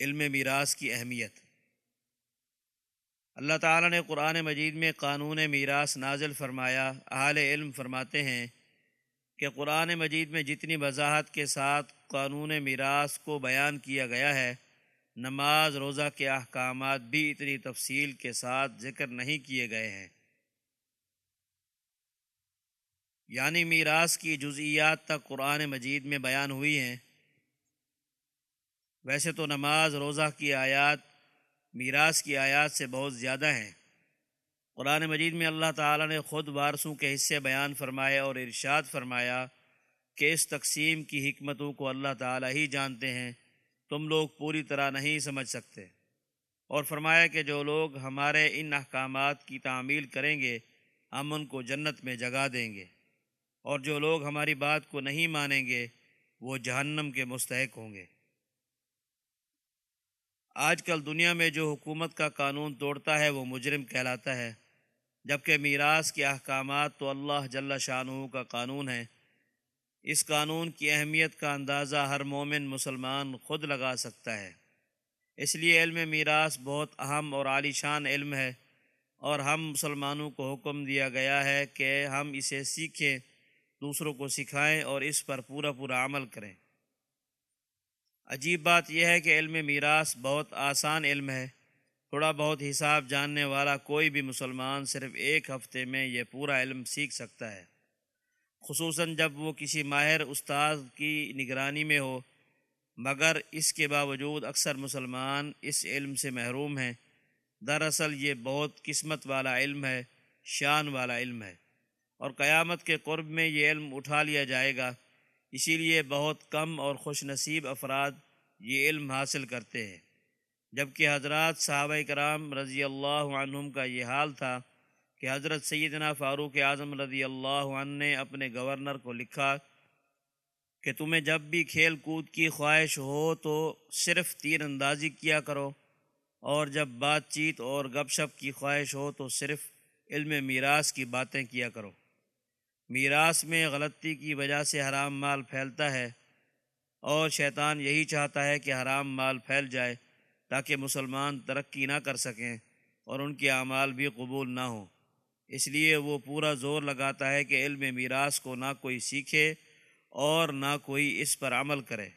علم میراث کی اہمیت۔ اللہ تعالیٰ نے قرآن مجید میں قانون میراث نازل فرمایا۔ اہل علم فرماتے ہیں کہ قرآن مجید میں جتنی وضاحت کے ساتھ قانون میراث کو بیان کیا گیا ہے، نماز، روزہ کے احکامات بھی اتنی تفصیل کے ساتھ ذکر نہیں کیے گئے ہیں۔ یعنی میراث کی جزئیات تک قرآن مجید میں بیان ہوئی ہیں۔ ویسے تو نماز روزہ کی آیات، میراث کی آیات سے بہت زیادہ ہیں۔ قرآن مجید میں اللہ تعالیٰ نے خود وارثوں کے حصے بیان فرمائے اور ارشاد فرمایا کہ اس تقسیم کی حکمتوں کو اللہ تعالیٰ ہی جانتے ہیں، تم لوگ پوری طرح نہیں سمجھ سکتے۔ اور فرمایا کہ جو لوگ ہمارے ان احکامات کی تعمیل کریں گے، ہم ان کو جنت میں جگا دیں گے۔ اور جو لوگ ہماری بات کو نہیں مانیں گے، وہ جہنم کے مستحق ہوں گے۔ آج کل دنیا میں جو حکومت کا قانون توڑتا ہے، وہ مجرم کہلاتا ہے۔ جبکہ میراث کے احکامات تو اللہ جل شاہ کا قانون ہے اس قانون کی اہمیت کا اندازہ ہر مومن مسلمان خود لگا سکتا ہے۔ اس لیے علم میراث بہت اہم اور عالی شان علم ہے۔ اور ہم مسلمانوں کو حکم دیا گیا ہے کہ ہم اسے سیکھیں، دوسروں کو سکھائیں اور اس پر پورا پورا عمل کریں۔ عجیب بات یہ ہے کہ علم میراث بہت آسان علم ہے۔ تھوڑا بہت حساب جاننے والا کوئی بھی مسلمان صرف ایک ہفتے میں یہ پورا علم سیکھ سکتا ہے۔ خصوصاً جب وہ کسی ماہر استاد کی نگرانی میں ہو۔ مگر اس کے باوجود اکثر مسلمان اس علم سے محروم ہیں۔ دراصل یہ بہت قسمت والا علم ہے، شان والا علم ہے۔ اور قیامت کے قرب میں یہ علم اٹھا لیا جائے گا۔ اسی لیے بہت کم اور خوش نصیب افراد یہ علم حاصل کرتے ہیں۔ جبکہ حضرات صحابہ کرام رضی اللہ عنہم کا یہ حال تھا کہ حضرت سیدنا فاروق اعظم رضی اللہ عنہ نے اپنے گورنر کو لکھا کہ تمہیں جب بھی کھیل کود کی خواہش ہو تو صرف تیر اندازی کیا کرو اور جب بات چیت اور گپ شپ کی خواہش ہو تو صرف علم میراث کی باتیں کیا کرو۔ میراث میں غلطی کی وجہ سے حرام مال پھیلتا ہے اور شیطان یہی چاہتا ہے کہ حرام مال پھیل جائے تاکہ مسلمان ترقی نہ کر سکیں اور ان کے اعمال بھی قبول نہ ہوں۔ اس لیے وہ پورا زور لگاتا ہے کہ علم میراث کو نہ کوئی سیکھے اور نہ کوئی اس پر عمل کرے۔